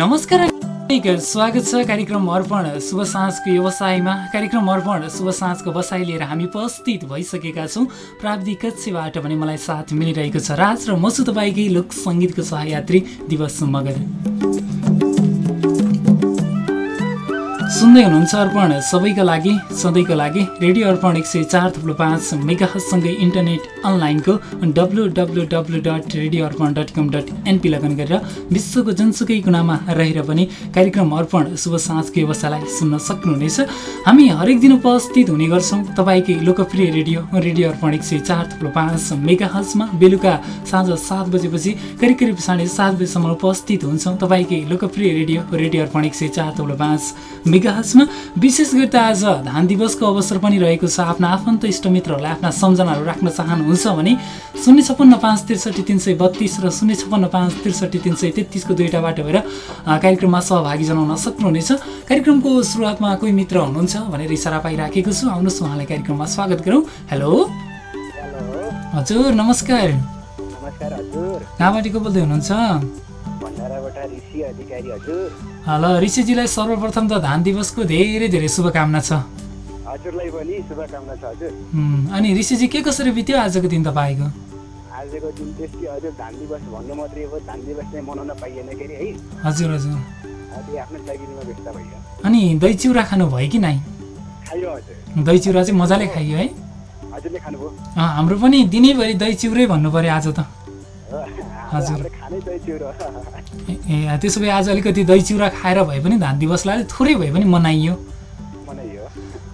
नमस्कार स्वागत छ कार्यक्रम अर्पण शुभ साँझको व्यवसायमा। कार्यक्रम अर्पण शुभ साँझको बसाइ लिएर हामी उपस्थित भइसकेका छौँ। प्राविधिक कक्षबाट भने मलाई साथ मिलिरहेको छ। राज र म छु तपाईँकै लोक सङ्गीतको सहयात्री दिवस मगर सुन्दै हुनुहुन्छ अर्पण। सबैका लागि सधैँको लागि रेडियो अर्पण एक सय चार थुप्रो पाँच मेगासँगै इन्टरनेट अनलाइनको W W W dot radio Arpan dot com dot NP log on गरेर विश्वको जुनसुकै कुनामा रहेर पनि कार्यक्रम अर्पण शुभ साँझको व्यवसायलाई सुन्न सक्नुहुनेछ। हामी हरेक दिन उपस्थित हुने गर्छौँ। तपाईँकै लोकप्रिय रेडियो रेडियो अर्पण एक सय चार थुप्रो पाँच मेगा बेलुका साँझ सात बजेपछि करिब करिब साढे सात बजीसम्म उपस्थित हुन्छौँ। तपाईँकै लोकप्रिय रेडियो रेडियो अर्पण एक सय चार थुप्रो पाँच मेगाहजमा विशेष गरी त आज धान दिवसको अवसर पनि रहेको छ। आफ्ना आफन्त इष्टमित्रहरूलाई आफ्ना सम्झनाहरू राख्न चाहनुहुन्छ भने शून्य छप्पन्न पाँच त्रिसठी तिन सय बत्तिस र शून्य छप्पन्न पाँच त्रिसठी तिन सय तेत्तिसको दुईवटा बाटो भएर कार्यक्रममा सहभागी जनाउन सक्नुहुनेछ। कार्यक्रमको सुरुवातमा कोही मित्र हुनुहुन्छ भनेर इसारा पाइराखेको छु। आउनुहोस् उहाँलाई कार्यक्रममा स्वागत गरौँ। हेलो। हजुर नमस्कार। नमस्कार हजुर। कहाँबाट को बोल्दै हुनुहुन्छ? ल ऋषिजीलाई सर्वप्रथम त धान दिवसको धेरै धेरै शुभकामना छ। हजुरलाई पनि शुभकामना छ हजुर। अनि ऋषिजी के कसरी बित्यो आजको दिन तपाईँको? आजको दिन त्यस्तै हजुर धान दिवस भन्नु मात्रै हो धान दिवस चाहिँ मनाउन पाइएन के अरे है। हजुर हजुर। आफ्नो व्यस्त भयो अनि दही चिउरा खानुभयो कि नै खायो हजुर। दही चिउरा चाहिँ मजाले खाइयो है। हजुरले खानुभयो। हाम्रो पनि दिनैभरि दही चिउरै भन्नु पऱ्यो आज त? हजुर। ए त्यसो भए आज अलिकति दही चिउरा खाएर भए पनि धान दिवसलाई अलिक थोरै भए पनि मनाइयो।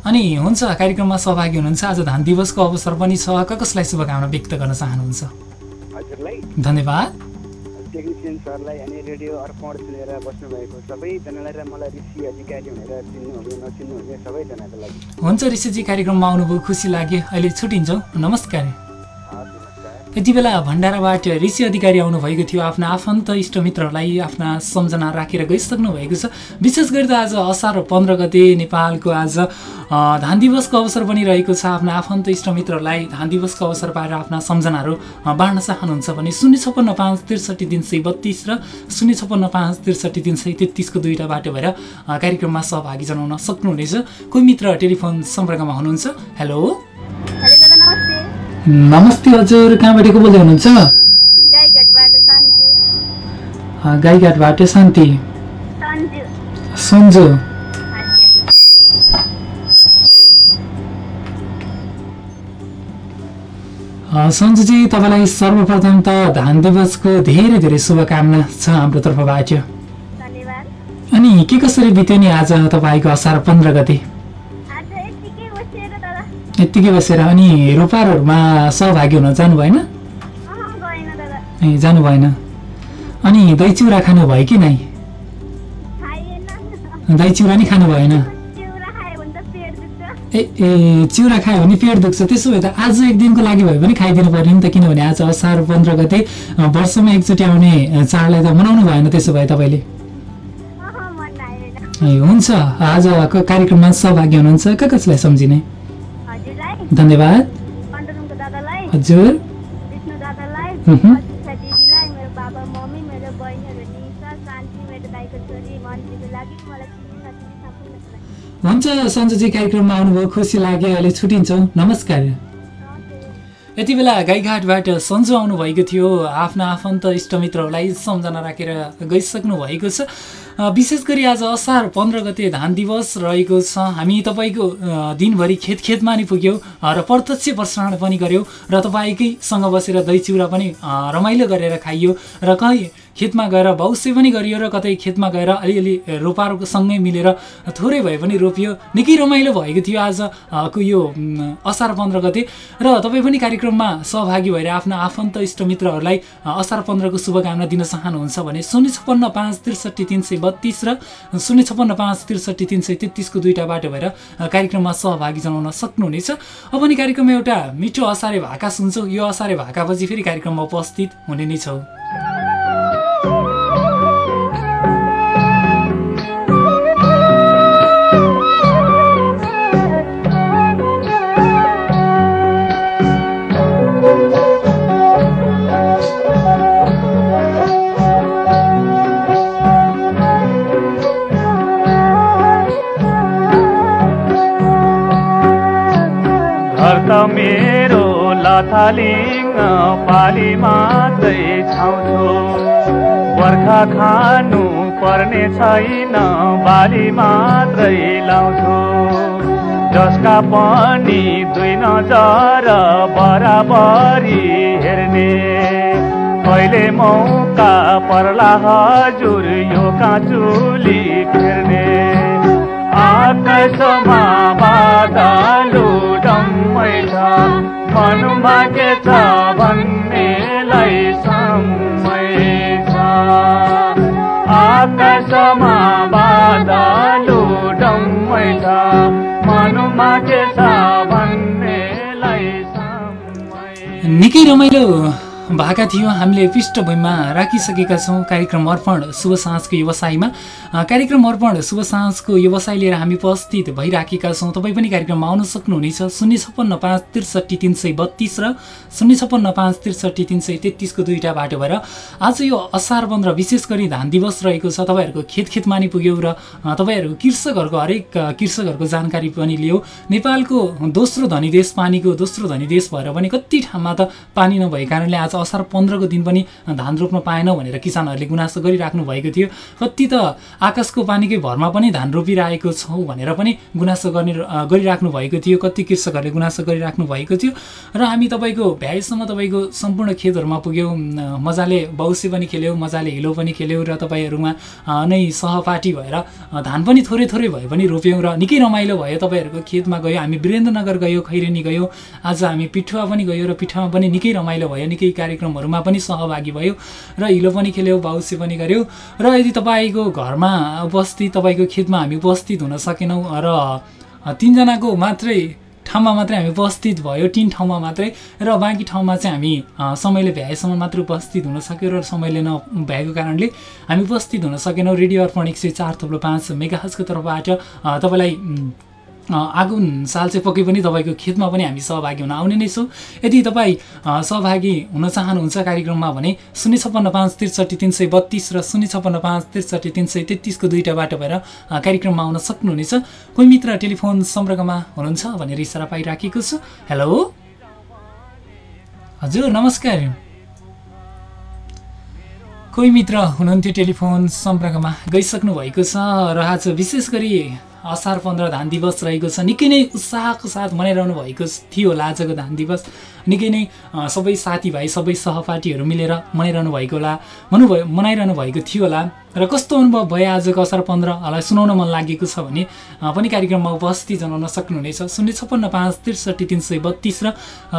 अनि हुन्छ कार्यक्रममा सहभागी हुनुहुन्छ। आज धान दिवसको अवसर पनि छ। क कसलाई शुभकामना व्यक्त गर्न चाहनुहुन्छ? धन्यवाद। टेक्निसियन सरलाई अनि रेडियो अर्पण सुनेर बस्नुभएको सबैजनालाई र मलाई ऋषि अधिकारी भनेर चिन्नुहुने नचिन्नुहुने सबैजनाको लागि। हुन्छ ऋषिजी कार्यक्रममा आउनुभयो खुसी लाग्यो। अहिले छुट्टिन्छौँ। नमस्कार। यति बेला भण्डाराबाट ऋषि अधिकारी आउनुभएको थियो। आफ्ना आफन्त इष्टमित्रहरूलाई आफ्ना सम्झना राखेर गइसक्नु भएको छ। विशेष गरी त आज असार पन्ध्र गते नेपालको आज धान दिवसको अवसर पनि रहेको छ। आफ्ना आफन्त इष्टमित्रहरूलाई धान दिवसको अवसर पाएर आफ्ना सम्झनाहरू बाँड्न चाहनुहुन्छ भने शून्य छप्पन्न पाँच त्रिसठी तिन सय बत्तिस र शून्य छप्पन्न पाँच त्रिसठी तिन सय तेत्तिसको दुईवटा बाटो भएर कार्यक्रममा सहभागी जनाउन सक्नुहुनेछ। कोही मित्र टेलिफोन सम्पर्कमा हुनुहुन्छ? हेलो? नमस्ते हजुर कहाँबाट को बोल्दै हुनुहुन्छ? गाईघाटबाट शान्ति। सन्जु। सन्जुजी तपाईँलाई सर्वप्रथम त धान दिवसको धेरै धेरै शुभकामना छ हाम्रो तर्फबाट। अनि के कसरी बित्यो नि आज तपाईँको असार पन्ध्र गते? यत्तिकै बसेर अनि रोपारहरूमा सहभागी हुन जानु भएन? ए जानु भएन। अनि दही चिउरा खानु भयो कि नै दही चिउरा नि खानु भएन। ए ए चिउरा खायो भने पेट दुख्छ। त्यसो भए त आज एक दिनको लागि भए पनि खाइदिनु पर्यो नि त किनभने आज असार पन्ध्र गते वर्षमा एकचोटि आउने चाडलाई त मनाउनु भएन त्यसो भए तपाईँले। ए, हुन्छ। आजको कार्यक्रममा सहभागी हुनुहुन्छ। क कसलाई सम्झिने? धन्यवाद। हजुर। हुन्छ सञ्जयजी कार्यक्रममा आउनुभयो खुसी लाग्यो अहिले छुट्टिन्छौँ नमस्कार। यति बेला गाईघाटबाट सन्जु आउनुभएको थियो। आफ्ना आफन्त इष्टमित्रहरूलाई सम्झना राखेर गइसक्नु भएको छ। विशेष गरी आज असार पन्ध्र गते धान दिवस रहेको छ। हामी तपाईँको दिनभरि खेत खेतमा नि पुग्यौँ र प्रत्यक्ष प्रसारण पनि गऱ्यौँ र तपाईँकैसँग बसेर दही चिउरा पनि रमाइलो गरेर खाइयो र कहीँ खेतमा गएर भौसे पनि गरियो र कतै खेतमा गएर अलिअलि रोपारोको सँगै मिलेर थोरै भए पनि रोपियो। निकै रमाइलो भएको थियो आज अ, को यो असार पन्ध्र गते। र तपाईँ पनि कार्यक्रममा सहभागी भएर आफ्ना आफन्त इष्टमित्रहरूलाई असार पन्ध्रको शुभकामना दिन चाहनुहुन्छ भने शून्य छप्पन्न पाँच त्रिसठी तिन सय बत्तिस र शून्य छप्पन्न पाँच त्रिसठी तिन सय तेत्तिसको दुईवटा बाटो भएर कार्यक्रममा सहभागी जनाउन सक्नुहुनेछ। अब नि कार्यक्रममा एउटा मिठो असारे भाका सुन्छौँ। यो असारे भाकापछि फेरि कार्यक्रममा उपस्थित हुने नै छौँ। लथालिङ पाली मात्रै छाउँछु। बर्खा खानु पर्ने छैन बाली मात्रै लाउँछु। जसका पनि दुई नजर बराबरी हेर्ने। कहिले मौका पर्ला हजुर यो काँचुली फेर्ने। आकाशमा बादलु डम्मै छ मनमा के छ भन्नेलाई समय छ आकाशमा बादलु डम्मै छ मनमा के छ भन्नेलाई निकै रमाइलो भएका थियौँ हामीले पृष्ठभूमिमा राखिसकेका छौँ कार्यक्रम अर्पण शुभ साँझको व्यवसायमा। कार्यक्रम अर्पण शुभ साँझको व्यवसाय लिएर हामी उपस्थित भइराखेका छौँ। तपाईँ पनि कार्यक्रममा आउन सक्नुहुनेछ। शून्य छप्पन्न पाँच त्रिसठी तिन सय बत्तिस र शून्य छप्पन्न पाँच त्रिसठी तिन सय तेत्तिसको दुईवटा बाटो भएर आज यो असार पन्ध्र विशेष गरी धान दिवस रहेको छ। तपाईँहरूको खेत खेतमानी पुग्यो र तपाईँहरूको कृषकहरूको हरेक कृषकहरूको जानकारी पनि लियो। नेपालको दोस्रो धनी देश पानीको दोस्रो धनी देश भएर पनि कति ठाउँमा त पानी नभएको कारणले आज असार पन्ध्रको दिन पनि धान रोप्न पाएनौँ भनेर किसानहरूले गुनासो गरिराख्नु भएको थियो। कति त आकाशको पानीकै भरमा पनि धान रोपिरहेको छौँ भनेर पनि गुनासो गर्ने गरिराख्नु भएको थियो। कति कृषकहरूले गुनासो गरिराख्नु भएको थियो। र हामी तपाईँको भ्याएसम्म तपाईँको सम्पूर्ण खेतहरूमा पुग्यौँ। मजाले बाउसे पनि खेल्यौँ मजाले हिलो पनि खेल्यौँ र तपाईँहरूमा नै सहपाठी भएर धान पनि थोरै थोरै भए पनि रोप्यौँ र निकै रमाइलो भयो। तपाईँहरूको खेतमा गयो हामी वीरेन्द्रनगर गयो खैरेनी गयो। आज हामी पिठुवा पनि गयो र पिठुवामा पनि निकै रमाइलो भयो निकै कार्यक्रमहरूमा पनि सहभागी भयो र हिलो पनि खेल्यौँ बाउसे पनि गऱ्यौँ र यदि तपाईँको घरमा उपस्थित तपाईँको खेतमा हामी उपस्थित हुन सकेनौँ र तिनजनाको मात्रै ठाउँमा मात्रै हामी उपस्थित भयो तिन ठाउँमा मात्रै र बाँकी ठाउँमा चाहिँ हामी समयले भ्याएसम्म मात्रै उपस्थित हुन सक्यो र समयले नभएको कारणले हामी उपस्थित हुन सकेनौँ। रेडियो अर्पण एक सय चार थप्लो पाँच मेगाहजको तर्फबाट तपाईँलाई आगुन साल चाहिँ पक्कै पनि तपाईँको खेतमा पनि हामी सहभागी हुन आउने नै छौँ। यदि तपाईँ सहभागी हुन चाहनुहुन्छ कार्यक्रममा भने शून्य छप्पन्न पाँच त्रिसठी तिन सय बत्तिस र शून्य छप्पन्न पाँच त्रिसठी तिन सय तेत्तिसको दुईवटा बाटो भएर कार्यक्रममा आउन सक्नुहुनेछ। कोही मित्र टेलिफोन सम्पर्कमा हुनुहुन्छ भनेर इसारा पाइराखेको छु। हेलो? हजुर नमस्कार। कोही मित्र हुनुहुन्थ्यो टेलिफोन सम्पर्कमा? गइसक्नु भएको छ र आज विशेष गरी असार पन्ध्र धान दिवस रहेको छ। निकै नै उत्साहको साथ मनाइरहनु भएको थियो होला आजको धान दिवस। निकै नै सबै साथीभाइ सबै सहपाठीहरू मिलेर मनाइरहनु भएको होला। मनाउनुभयो मनाइरहनु भएको थियो होला। र कस्तो अनुभव भयो आजको असार पन्ध्रलाई सुनाउन मन लागेको छ भने पनि कार्यक्रममा उपस्थित जनाउन सक्नुहुनेछ। शून्य छप्पन्न पाँच त्रिसठी तिन सय बत्तिस र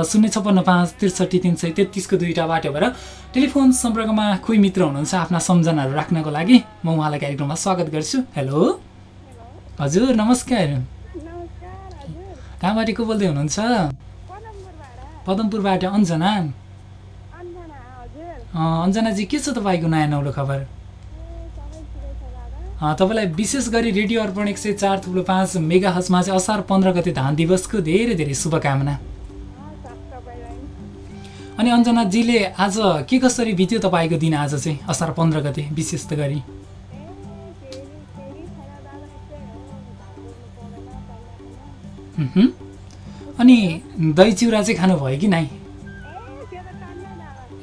शून्य छप्पन्न पाँच त्रिसठी तिन सय तेत्तिसको दुईवटा बाटो भएर टेलिफोन सम्पर्कमा कोही मित्र हुनुहुन्छ आफ्ना सम्झनाहरू राख्नको लागि म उहाँलाई कार्यक्रममा स्वागत गर्छु। हेलो! हजुर नमस्कार। कहाँबाट को बोल्दै हुनुहुन्छ? पदमपुरबाट अञ्जना अन्जना हजुर। अ, अञ्जनाजी के छ तपाईँको नयाँ नौलो खबर? तपाईँलाई विशेष गरी रेडियो अर्पण एक सय चार थुप्रो पाँच मेगा हजमा चाहिँ असार पन्ध्र गते धान दिवसको धेरै धेरै शुभकामना। अनि अञ्जनाजीले आज के कसरी बित्यो तपाईँको दिन आज चाहिँ असार पन्ध्र गते विशेष त गरी? अनि दही चिउरा चाहिँ खानुभयो कि नै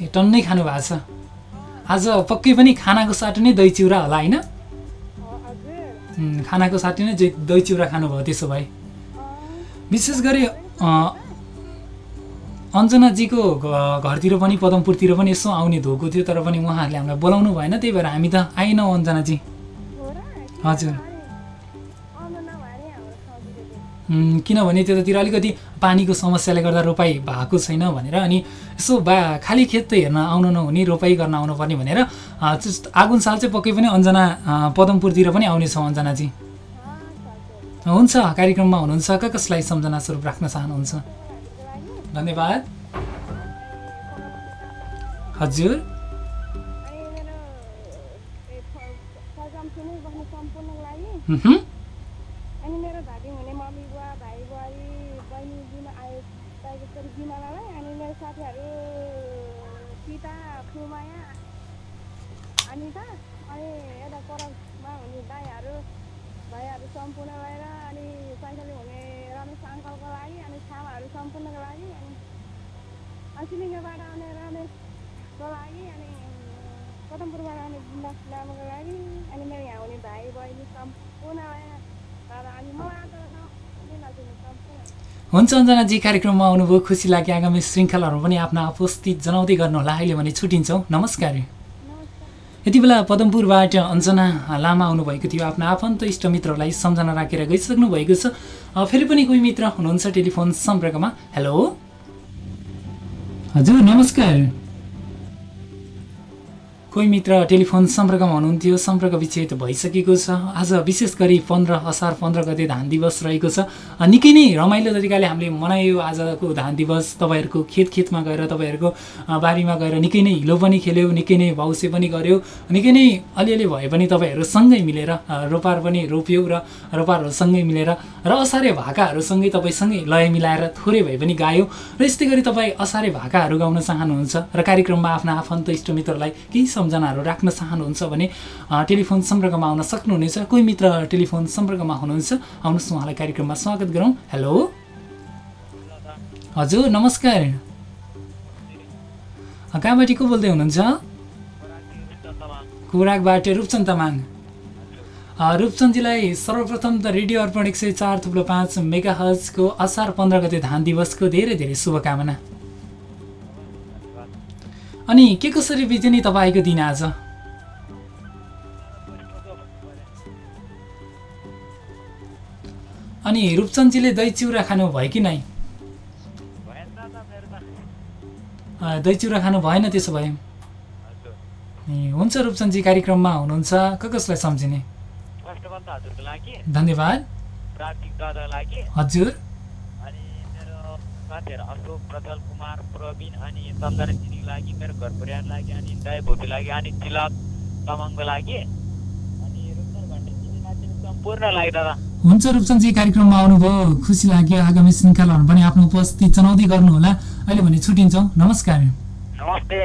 ए टन्नै खानु भएको छ। आज पक्कै पनि खानाको साटो नै दही चिउरा होला होइन? खानाको साटो नै दही चिउरा खानुभयो त्यसो भए। विशेष गरी अञ्जनाजीको घरतिर पनि पदमपुरतिर पनि यसो आउने धोको थियो तर पनि उहाँहरूले हामीलाई बोलाउनु भएन त्यही भएर हामी त आएनौँ अञ्जनाजी। हजुर। किनभने त्यतातिर अलिकति पानीको समस्याले गर्दा रोपाइ भएको छैन भनेर अनि यसो बा खाली खेत त हेर्न आउनु नहुने रोपाइ गर्न आउनु पर्ने भनेर आगुन साल चाहिँ पक्कै पनि अञ्जना अ, पदमपुरतिर पनि आउनेछौँ हजुर हुन्छ कार्यक्रममा हुनुहुन्छ क कसलाई सम्झना स्वरूप राख्न चाहनुहुन्छ? धन्यवाद। हजुर। अनि मेरो ए, फ- फर्काम सुनै बस्ने सम्पूर्णको लागि उहुँ, अनि मेरो भागी हुने मम्मी बुवा भाइ बुहारी बहिनी बिमा आयो छोरी बिमालालाई अनि मेरो साथीहरू पिता फुमाया अनिता अनि यता परमा हुने दाईहरू भाइहरू सम्पूर्ण भएर अनि साइकलले हुने रमेश अङ्कलको लागि अनि छामाहरू सम्पूर्णको लागि अनि सिलिङ्गबाट आउने रमेशको लागि अनि पदमपुरबाट आउने बिन्दास लामाको लागि अनि मेरो यहाँ आउने भाइ बहिनी सम्पूर्णलाई दादा अनि मलाई नचिन्नु सम्पूर्ण हुन्छ अञ्जनाजी कार्यक्रममा आउनुभयो खुसी लाग्यो आगामी श्रृङ्खलाहरू पनि आफ्ना उपस्थित जनाउँदै गर्नुहोला अहिले भने छुट्टिन्छौँ नमस्कार। यति बेला पदमपुरबाट अञ्जना लामा आउनुभएको थियो आफ्ना आफन्त इष्टमित्रहरूलाई सम्झना राखेर गइसक्नु भएको छ। फेरि पनि कोही मित्र हुनुहुन्छ टेलिफोन सम्पर्कमा? हेलो? हजुर नमस्कार। कोही मित्र टेलिफोन सम्पर्कमा हुनुहुन्थ्यो। सम्पर्क विच्छेद भइसकेको छ। आज विशेष गरी पन्ध्र असार पन्ध्र गते धान दिवस रहेको छ। निकै नै रमाइलो तरिकाले हामीले मनायो आजको धान दिवस। तपाईँहरूको खेत खेतमा गएर तपाईँहरूको बारीमा गएर निकै नै हिलो पनि खेल्यो निकै नै भाउसे पनि गऱ्यो निकै नै अलिअलि भए पनि तपाईँहरू सँगै मिलेर रोपार पनि रोप्यौ र रोपारहरू सँगै मिलेर र असारे भाकाहरूसँगै तपाईँसँगै लय मिलाएर थोरै भए पनि गायो र यस्तै गरी तपाईँ असारे भाकाहरू गाउन चाहनुहुन्छ र कार्यक्रममा आफ्ना आफन्त इष्टमित्रलाई केही सम्झनाहरू राख्न चाहनुहुन्छ भने टेलिफोन सम्पर्कमा आउन सक्नुहुनेछ। कोही मित्र टेलिफोन सम्पर्कमा हुनुहुन्छ आउनुहोस् उहाँलाई कार्यक्रममा स्वागत गरौँ। हेलो? हजुर नमस्कार। कहाँबाट को बोल्दै हुनुहुन्छ? कुराकबाट रूपचन तामाङ। रूपचन्दजीलाई सर्वप्रथम त रेडियो अर्पण एक सय चार थुप्रो पाँच मेगा हजको असार पन्ध्र गते धान दिवसको धेरै धेरै शुभकामना। अनि के कसरी बित्यो नि तपाईँको दिन आज? अनि रूपचन्दजीले दही चिउरा खानु भयो कि नै? दही चिउरा खानु भएन त्यसो भए। ए, हुन्छ रूपचन्दजी कार्यक्रममा हुनुहुन्छ। क कसलाई सम्झिने? धन्यवाद। हजुर। साथीहरू अशोक प्रज्वल कुमार प्रवीण अनि चन्दन दिदीको लागि मेरो घर परिवारको लागि अनि दाई भोटीको लागि अनि तिलक तामाङको लागि। अनि नाच्ने सम्पूर्ण लागि दादा। हुन्छ रूपचन्दजी कार्यक्रममा आउनुभयो। खुसी लाग्यो। आगामी श्रृङ्खलाहरू पनि आफ्नो उपस्थित जनाउँदै गर्नुहोला। अहिले भने छुट्टिन्छौँ नमस्कार। नमस्ते।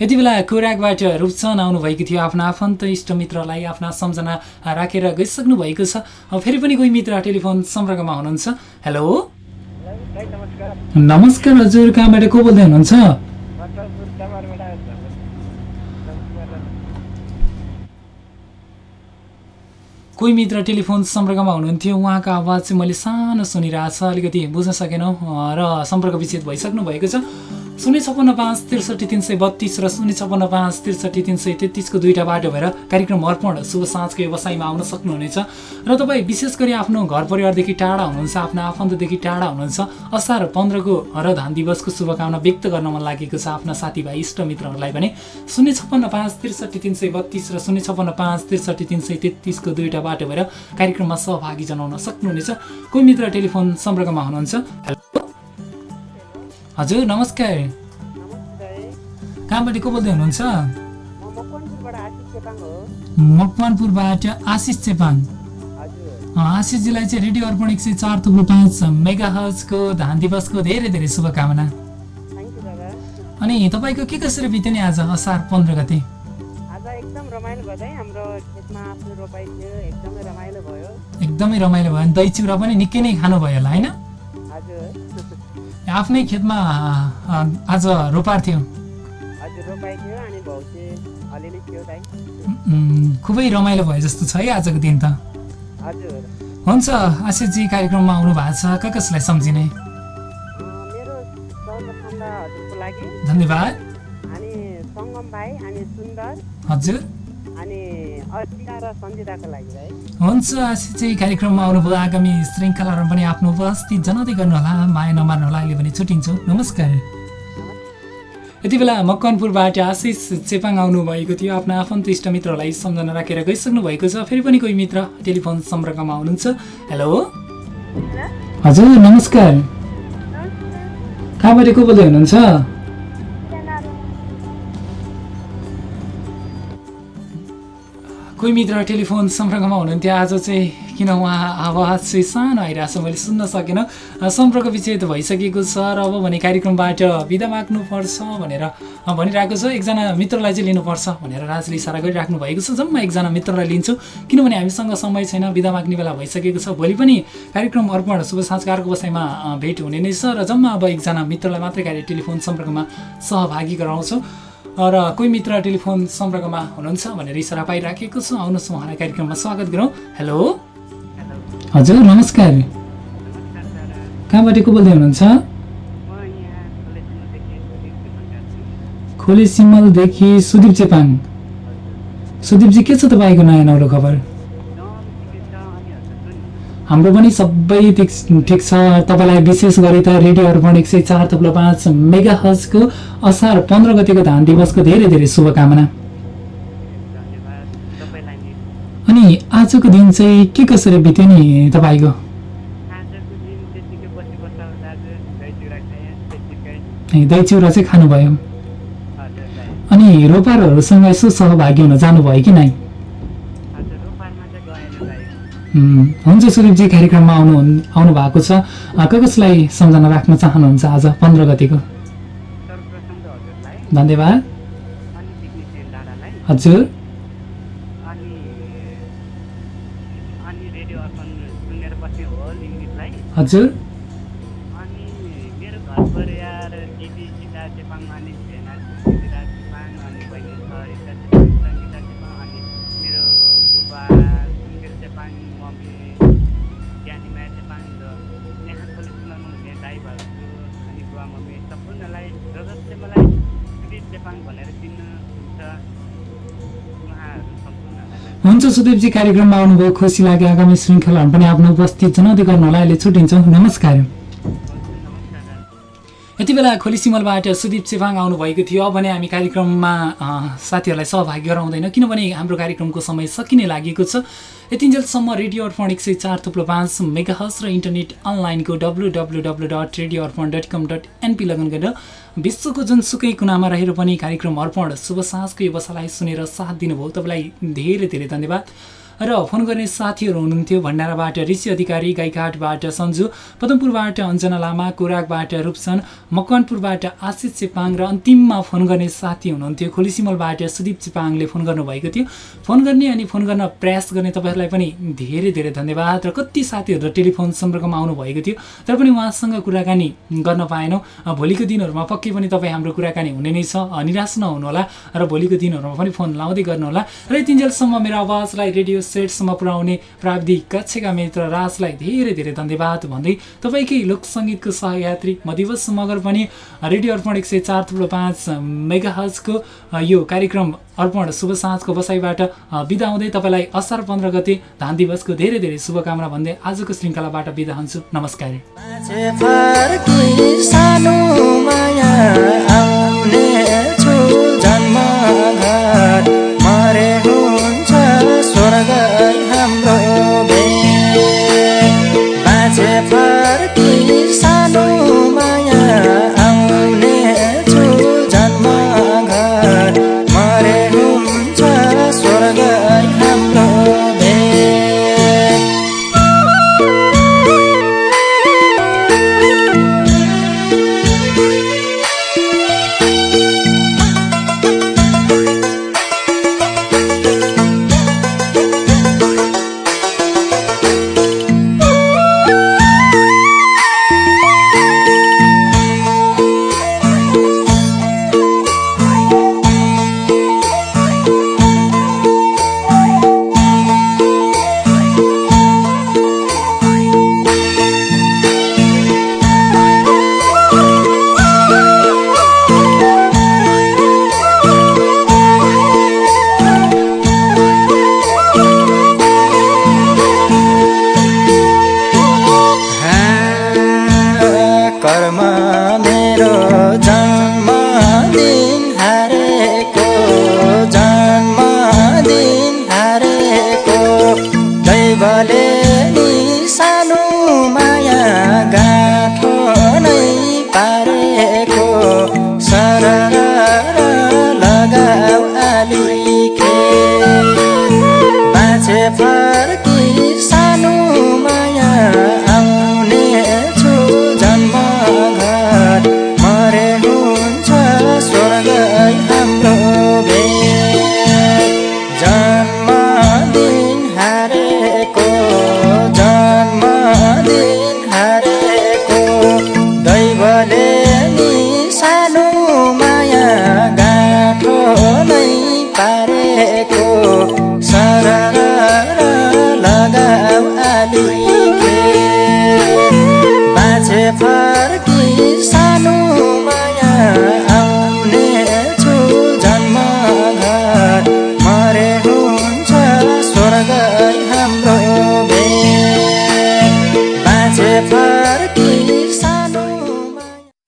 यति बेला कुराकबाट रूपचन आउनुभएको थियो। आफ्ना आफन्त इष्टमित्रलाई आफ्ना सम्झना राखेर गइसक्नु भएको छ फेरि पनि कोही मित्र टेलिफोन सम्पर्कमा हुनुहुन्छ। हेलो। नमस्कार हजुर कहाँबाट को बोल्दै हुनुहुन्छ? कोही मित्र टेलिफोन सम्पर्कमा हुनुहुन्थ्यो उहाँको आवाज चाहिँ मैले सानो सुनिरहेको छ अलिकति बुझ्न सकेनौँ र सम्पर्क विच्छेद भइसक्नु भएको छ। शून्य छप्पन्न पाँच त्रिसठी तिन सय बत्तिस र शून्य छप्पन्न पाँच त्रिसठी तिन सय तेत्तिसको दुईवटा बाटो भएर कार्यक्रम अर्पण शुभ साँझको व्यवसायमा आउन सक्नुहुनेछ। र तपाईँ विशेष गरी आफ्नो घर परिवारदेखि टाढा हुनुहुन्छ आफ्नो आफन्तदेखि टाढा हुनुहुन्छ असार पन्ध्रको र धान दिवसको शुभकामना व्यक्त गर्न मन लागेको छ आफ्ना साथीभाइ इष्टमित्रहरूलाई भने शून्य छप्पन्न पाँच त्रिसठी तिन सय बत्तिस र शून्य छप्पन्न पाँच त्रिसठी तिन सय तेत्तिसको दुईवटा बाटो भएर कार्यक्रममा सहभागी जनाउन सक्नुहुनेछ। कोही मित्र टेलिफोन सम्पर्कमा हुनुहुन्छ? हेलो हजुर नमस्कार। कहाँबाट को बोल्दै हुनुहुन्छ? मकवानपुरबाट आशिष चेपाङ आशिषजीलाई चाहिँ रेडियो अर्पण एक सय चार थुप्रो पाँच मेगा हजको धान दिवसको धेरै धेरै शुभकामना। अनि तपाईँको के कसरी बित्यो नि आज असार पन्ध्र गते? आज एकदम रमाइलो भयो। अनि दही चिउरा पनि निकै नै खानुभयो होला होइन? आफ्नै खेतमा आज रोपार थियो। खुबै रमाइलो भयो जस्तो छ है आजको दिन त। हुन्छ आशिषजी कार्यक्रममा आउनु भएको छ। क कसलाई सम्झिने? धन्यवाद। हजुर। हुन्छ आशिषजी कार्यक्रममा आउनुभयो आगामी श्रृङ्खलाहरू पनि आफ्नो उपस्थित जनाउँदै गर्नुहोला माया नमार्नुहोला अहिले भने छुट्टिन्छौँ नमस्कार। यति बेला मकवानपुरबाट आशिष चेपाङ आउनुभएको थियो। आफ्ना आफन्त इष्टमित्रहरूलाई सम्झना राखेर गइसक्नु भएको छ। फेरि पनि कोही मित्र टेलिफोन सम्पर्कमा हुनुहुन्छ। हेलो। हजुर नमस्कार। कहाँबाट को बोल्दै हुनुहुन्छ? कोही मित्र टेलिफोन सम्पर्कमा हुनुहुन्थ्यो। आज चाहिँ किन उहाँ आवाज चाहिँ सानो आइरहेको छ मैले सुन्न सकेन। सम्पर्क विच्छेद भइसकेको छ र अब भने कार्यक्रमबाट बिदा माग्नुपर्छ भनेर भनिरहेको छ। एकजना मित्रलाई चाहिँ लिनुपर्छ भनेर राजले इसारा गरिराख्नु भएको छ। जम्मा एकजना मित्रलाई लिन्छु। किनभने हामीसँग समय छैन बिदा माग्ने बेला भइसकेको छ। भोलि पनि कार्यक्रम अर्पण शुभ संस्कारको बसाइमा भेट हुने नै छ। र जम्मा अब एकजना मित्रलाई मात्रै कार्य टेलिफोन सम्पर्कमा सहभागी गराउँछु। र कोही मित्र टेलिफोन सम्पर्कमा हुनुहुन्छ भनेर इसारा पाइराखेको छु आउनुहोस् उहाँलाई कार्यक्रममा स्वागत गरौँ। हेलो। हजुर नमस्कार। कहाँबाट को बोल्दै हुनुहुन्छ? खोले सिमलदेखि सुदीप चेपाङ। सुदीपजी के छ तपाईँको नयाँ नौलो खबर? हाम्रो पनि सबै ठिक छ। तपाईँलाई विशेष गरी त रेडियो अर्पण एक सय चार थप्लो पाँच मेगा हजको असार पन्ध्र गतिको धान दिवसको धेरै धेरै शुभकामना। अनि आजको दिन चाहिँ के कसरी बित्यो नि तपाईँको? दही चिउरा चाहिँ खानुभयो। अनि रोपारहरूसँग यसो सहभागी हुन जानुभयो कि नै हुन्छ सुदीपजी कार्यक्रममा आउनु आउनु भएको छ। कसलाई सम्झना राख्न चाहनुहुन्छ आज पन्ध्र गतिको? धन्यवाद। हजुर। हजुर। सम्पूर्णलाई हुन्छ सुदीपजी कार्यक्रममा आउनुभयो खुसी लाग्यो। आगामी श्रृङ्खलाहरू पनि आफ्नो उपस्थित जनाउँदै गर्नु होला अहिले छुट्टिन्छौँ नमस्कार। यति बेला खोली सिमलबाट सुदीप चेपाङ आउनुभएको थियो भने हामी कार्यक्रममा साथीहरूलाई सहभागी गराउँदैन किनभने हाम्रो कार्यक्रमको समय सकिने लागेको छ। यतिन्जेलसम्म रेडियो अर्पण एक सय चार थुप्रो पाँच मेगाहस र इन्टरनेट अनलाइनको W W W dot radio Arpan dot com dot NP log on गरेर विश्वको जुनसुकै कुनामा रहेर पनि कार्यक्रम अर्पण शुभ साँझको व्यवसायलाई सुनेर साथ दिनुभयो। तपाईँलाई धेरै धेरै धन्यवाद। र फोन गर्ने साथीहरू हुनुहुन्थ्यो। भण्डाराबाट ऋषि अधिकारी गाईघाटबाट सन्जु पदमपुरबाट अञ्जना लामा कोराकबाट रूपसन मकवानपुरबाट आशिष चेपाङ र अन्तिममा फोन गर्ने साथी हुनुहुन्थ्यो। खोलिसिमलबाट सुदीप चेपाङले फोन गर्नुभएको थियो। फोन गर्ने अनि फोन गर्न प्रयास गर्ने तपाईँहरूलाई पनि धेरै धेरै धन्यवाद। र कति साथीहरू टेलिफोन सम्पर्कमा आउनुभएको थियो तर पनि उहाँसँग कुराकानी गर्न पाएनौँ। भोलिको दिनहरूमा पक्कै पनि तपाईँ हाम्रो कुराकानी हुने नै छ। निराश नहुनुहोला। र भोलिको दिनहरूमा पनि फोन लाउँदै गर्नुहोला। र यतिन्जेलसम्म मेरो आवाजलाई रेडियो सेटसम्म पुर्याउने प्राविधिक कक्षका मित्र राजलाई धेरै धेरै धन्यवाद भन्दै तपाईँकै लोकसङ्गीतको सहयात्री म दिवस मगर पनि रेडियो अर्पण एक सय चार थुप्रो पाँच मेगाहजको यो कार्यक्रम अर्पण शुभ साँझको बसाइबाट बिदा हुँदै तपाईँलाई असार पन्ध्र गते धान दिवसको धेरै धेरै शुभकामना भन्दै आजको श्रृङ्खलाबाट बिदा हुन्छु। नमस्कार। karma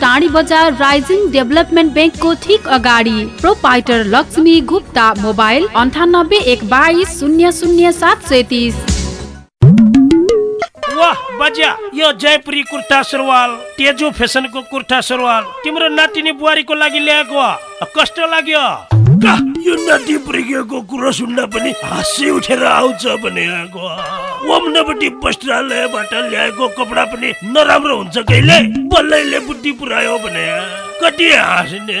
टाढी बजार राइजिङ डेभलपमेन्ट ब्याङ्कको ठिक अगाडि। प्रोपाइटर लक्ष्मी गुप्ता मोबाइल अन्ठानब्बे एक बाइस शून्य शून्य सात सय तिस वाह बजा यो जयपुरी कुर्ता सुरुवाल तेजो फेसनको कुर्ता सुरुवाल तिम्रो नातिनी बुहारीको लागि ल्याएको। कस्तो लाग्यो। यो नाति पुर्किएको कुरो सुन्दा पनि हाँसी उठेर आउँछ भने ओम्नपट्टि वस्त्रालयबाट ल्याएको कपडा पनि नराम्रो हुन्छ कहिले? बल्लैले बुद्धि पुऱ्यायो भने कति हाँस्ने?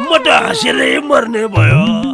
म त हाँसेरै मर्ने भयो।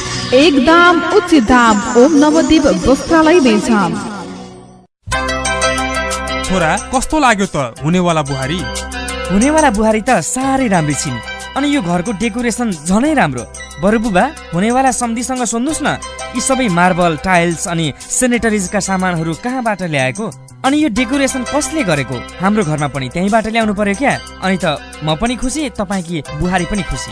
एक दाम उचित दाम ओम नवदीप वस्त्रालय बेचाम छोरा कस्तो लाग्यो त हुनेवाला बुहारी? हुनेवाला बुहारी त साह्रै राम्री छिन्। अनि यो घरको डेकोरेसन झनै राम्रो। बरु बुबा हुनेवाला सम्धिसँग सोध्नुहोस् न यी सबै मार्बल टाइल्स अनि सेनेटरिजका सामानहरू कहाँबाट ल्याएको? अनि यो डेकोरेसन कसले गरेको? हाम्रो घरमा पनि त्यहीँबाट ल्याउनु पर्यो क्या? अनि त म पनि खुसी तपाईँकी बुहारी पनि खुसी?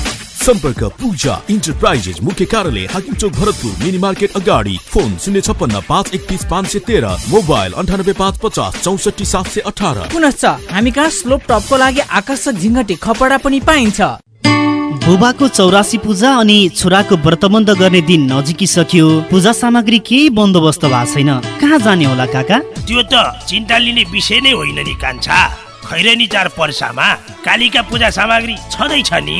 सम्पर्क पूजा इन्टरप्राइजेस मुख्य कार्यालय हाकिम चोक भरतपुर मिनी मार्केट अगाडि। फोन शून्य छप्पन्न पाँच एकतिस पाँच सय तेह्र। मोबाइल अन्ठानब्बे पाँच पचास चौसठी सात सय अठार। पुनश्च हामी कहाँ स्लोप टपको लागि आकर्षक झिङ्गटे खपडा पनि पाइन्छ। बुबाको चौरासी पूजा अनि छोराको व्रतबन्ध गर्ने दिन नजिकिसक्यो पूजा सामग्री केही बन्दोबस्त भएको छैन। कहाँ जाने होला काका? त्यो त चिन्ता लिने विषय नै होइन नि कान्छा। खैरनी चार पर्सामा कालीका पूजा सामग्री छँदैछ नि।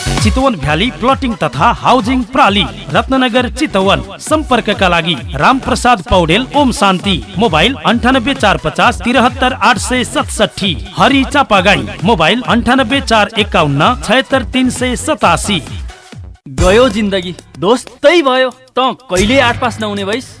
चितवन भ्याली प्लटिङ तथा हाउसिङ प्रणाली रत्नगर चितवन। सम्पर्कका लागि राम प्रसाद पौडेल ओम शान्ति। मोबाइल अन्ठानब्बे चार पचास तिरहत्तर आठ सय सतसठी हरि चापागाई मोबाइल अन्ठानब्बे चार एकाउन्न छयत्तर तिन सय सतासी। गयो जिन्दगी। दोस्तै भयो। त कहिले आठ पास नहुने भइस?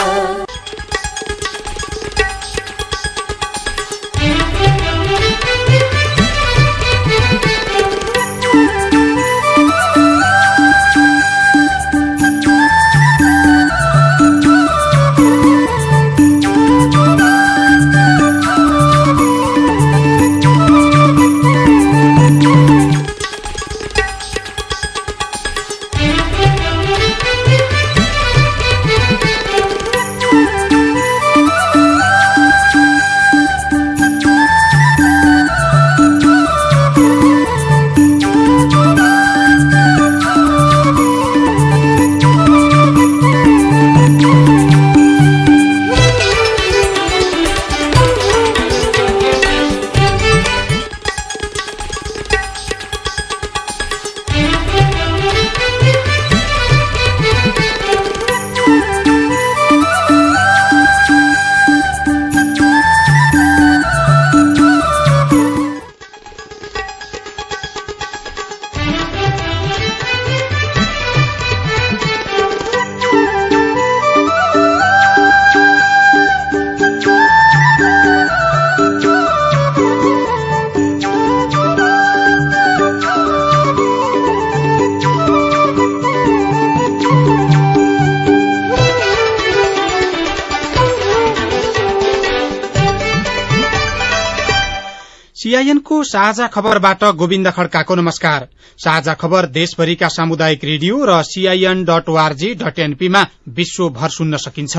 साझा खबरबाट गोविन्द खड्काको नमस्कार। साझा खबर देशभरिका सामुदायिक रेडियो र सीआईएन डट ओआरजी डट एनपीमा विश्वभर सुन्न सकिन्छ।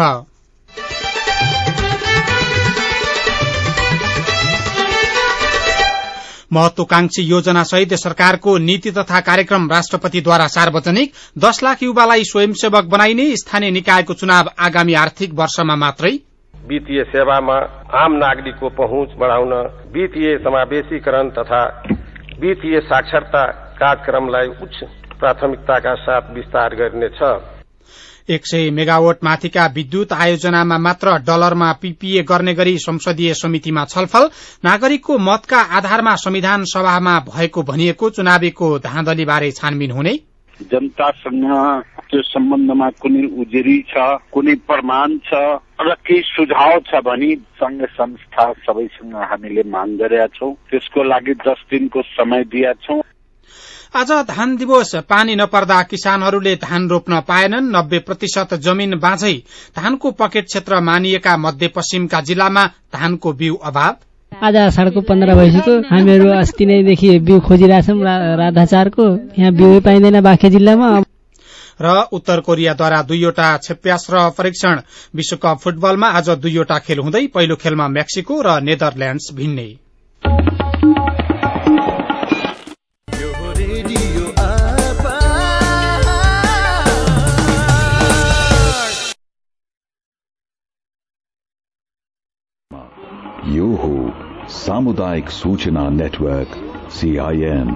महत्वाकांक्षी योजना सहित सरकारको नीति तथा कार्यक्रम राष्ट्रपतिद्वारा सार्वजनिक दश लाख युवालाई स्वयंसेवक बनाइने स्थानीय निकायको चुनाव आगामी आर्थिक वर्षमा मात्रै वित्तीय सेवामा आम नागरिकको पहुँच बढाउन वित्तीय समावेशीकरण तथा वित्तीय साक्षरता कार्यक्रमलाई उच्च प्राथमिकताका साथ विस्तार गरिनेछ। एक सय मेगावट माथिका विद्युत आयोजनामा मात्र डलरमा पीपीए गर्ने गरी संसदीय समितिमा छलफल नागरिकको मतका आधारमा संविधान सभामा भएको भनिएको चुनावीको धाँधलीबारे छानबिन हुने। जनतासँग त्यो सम्बन्धमा कुनै उजुरी छ कुनै प्रमाण छ र केही सुझाव छ भने संघ संस्था सबैसँग हामीले माग गरेका छौँ। त्यसको लागि दस दिनको समय दिएका छौँ। आज धान दिवस पानी नपर्दा किसानहरूले धान रोप्न पाएनन्। नब्बे प्रतिशत जमीन बाँझै धानको पकेट क्षेत्र मानिएका मध्यपश्चिमका जिल्लामा धानको बिउ अभाव। आज असाढको पन्ध्र भइसक्यो हामीहरू अस्ति नैदेखि बिउ खोजिरहेछौँ राधाचारको। यहाँ बिउ पाइँदैन बाँके जिल्लामा। र उत्तर कोरियाद्वारा दुईवटा क्षेप्यास्त्र परीक्षण विश्वकप फुटबलमा आज दुईवटा खेल हुँदै पहिलो खेलमा मेक्सिको र नेदरल्याण्ड्स भिन्ने। यो हो सामुदायिक सूचना नेटवर्क सीआईएन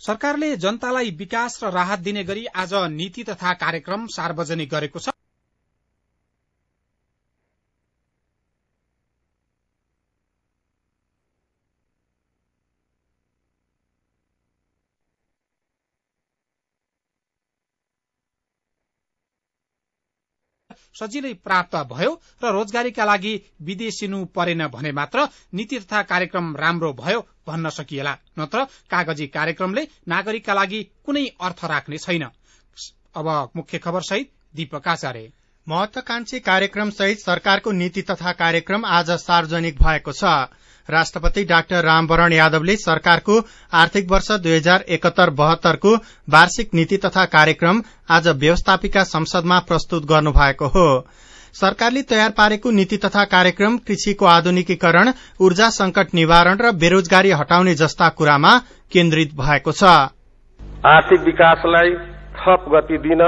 सरकारले जनतालाई विकास र राहत दिने गरी आज नीति तथा कार्यक्रम सार्वजनिक गरेको छ। सजिलै प्राप्त भयो र रोजगारीका लागि विदेशिनु परेन भने मात्र नीति तथा कार्यक्रम राम्रो भयो भन्न सकिएला। नत्र कागजी कार्यक्रमले नागरिकका लागि कुनै अर्थ राख्ने छैन। अब मुख्य खबर सहित दीपक आचार्य। महत्वाकांक्षी कार्यक्रम सहित सरकारको नीति तथा कार्यक्रम आज सार्वजनिक भएको छ। राष्ट्रपति डाक्टर रामवरण यादवले सरकारको आर्थिक वर्ष दुई हजार एकहत्तर बहत्तरको वार्षिक नीति तथा कार्यक्रम आज व्यवस्थापिका संसदमा प्रस्तुत गर्नुभएको हो। सरकारले तयार पारेको नीति तथा कार्यक्रम कृषिको आधुनिकीकरण ऊर्जा संकट निवारण र बेरोजगारी हटाउने जस्ता कुरामा केन्द्रित भएको छ। आर्थिक विकासलाई थप गति दिन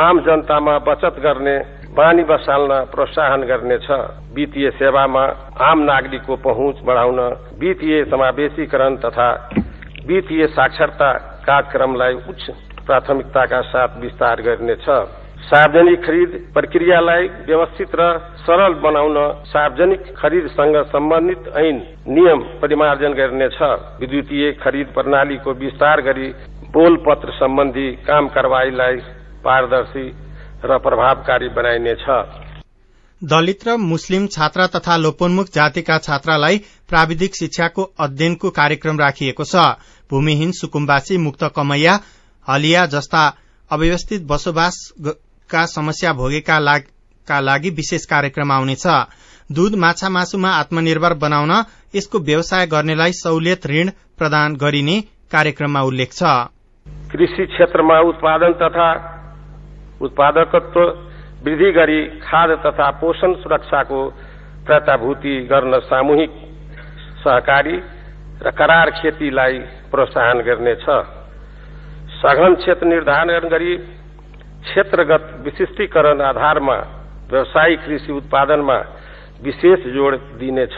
आम जनतामा बचत गर्ने बानी बसाल्न प्रोत्साहन गर्नेछ। वित्तीय सेवामा आम नागरिकको पहुँच बढ़ाउन वित्तीय समावेशीकरण तथा वित्तीय साक्षरता कार्यक्रमलाई उच्च प्राथमिकताका साथ विस्तार गरिनेछ। सार्वजनिक खरिद प्रक्रियालाई व्यवस्थित र सरल बनाउन सार्वजनिक खरिदसँग सम्बन्धित ऐन नियम परिमार्जन गरिनेछ। विद्युतीय खरिद प्रणालीको विस्तार गरी बोल पत्र सम्बन्धी काम कारवाहीलाई पारदर्शी र प्रभावकारी बनाइनेछ दलित र मुस्लिम छात्रा तथा लोपोन्मुख जातिका छात्रालाई प्राविधिक शिक्षाको अध्ययनको कार्यक्रम राखिएको छ। भूमिहीन सुकुम्बासी मुक्त कमैया हलिया जस्ता अव्यवस्थित बसोबासका समस्या भोगेका का लागि विशेष कार्यक्रम आउनेछ। दूध माछा मासुमा आत्मनिर्भर बनाउन यसको व्यवसाय गर्नेलाई सहुलियत ऋण प्रदान गरिने कार्यक्रममा उल्लेख छ। कृषि क्षेत्रमा उत्पादन तथा उत्पादकत्व वृद्धि गरी खाद्य तथा पोषण सुरक्षाको प्रत्याभूति गर्न सामूहिक सहकारी र करार खेतीलाई प्रोत्साहन गर्नेछ। सघन क्षेत्र निर्धारण गरी क्षेत्रगत विशिष्टीकरण आधारमा व्यावसायिक कृषि उत्पादनमा विशेष जोड़ दिनेछ।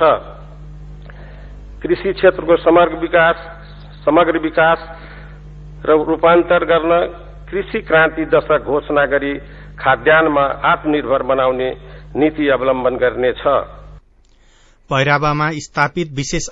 कृषि क्षेत्रको समग्र विकास समग्र विकास र रूपान्तर गर्न कृषि क्रान्ति दशक घोषणा गरी खाद्यान्नमा आत्मनिर्भर बनाउने नीति अवलम्बन गर्नेछ। भैराबामा स्थापित विशेष